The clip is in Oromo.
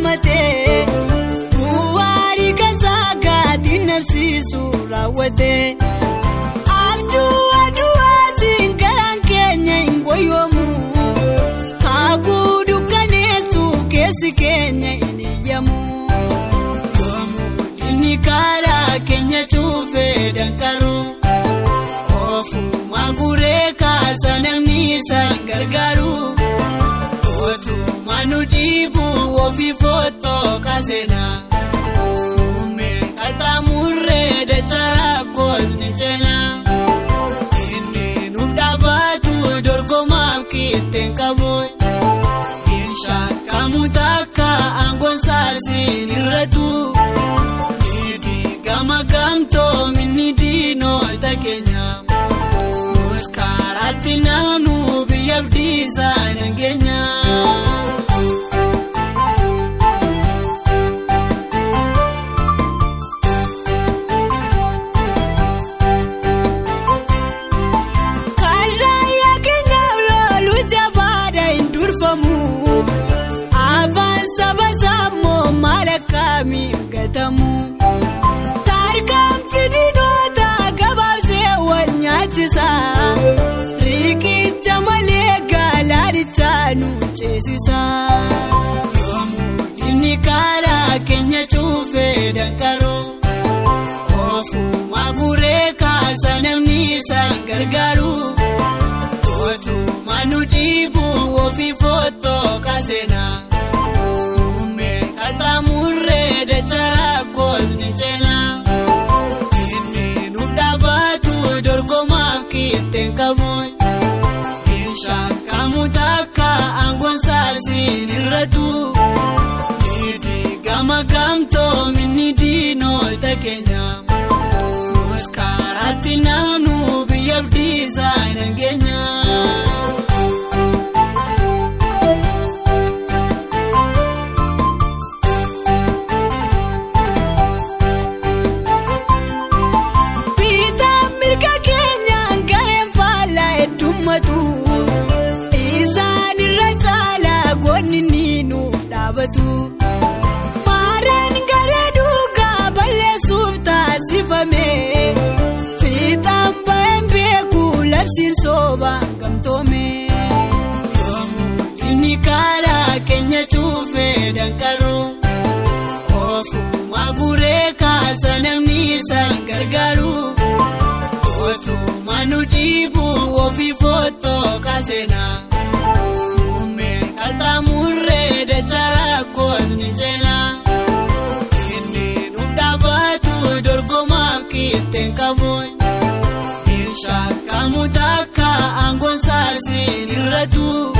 hammatee bu'aarii kasaa gaatiin nabsiisu raawwatee abjuu aduu asiin karaan keenya hin goyyoomu kaakuu dukkaneessu keessi keenya hin eeyyamu. Inni karaa keenya cuufee dankaruu ofuma guree kaasa namni isaan gargaaru. Otuu manu dhiibu. Ofii footoo kaaseenaa. Muummee qaxxaamurree dachaaraa koosni ceenaa. Inni nuuf dhaabatu dorgomaaf kitteen qabu. Shaakamu takka aangoon saarsiin irratu. Gama gamtoo minni diinoota keenya. Muskaaraatti naannu biyya abdiisaa nageenya. Durfamu. Afaan saba saammoo maal akkamiif gatamu. Tarkaanfii diinoota gabaabsee wal nyaachisa. Riikicha malee gaalaadhicha nu ceesisa. Inni karaa keenya cuufee dankaru. Ofuuma guree kaasa namni isaan gargaaru. Ofii footoo kaaseenaa. Muummee qaxxaamurree dachaaraa koosni ceenaa. Inni taasifame. Fiixaan ba'een beeku labsiin soobaan gamtoome. Inni karaa keenya cuufee dankaru. Ofuuma guree kaasa namni isaan gargaaru. Otuuma nu dhiibu ofii footoo kaaseenaa. Dorgomaaf kitteen qabu. Shaakamu takka aangoon saarsiin irratu.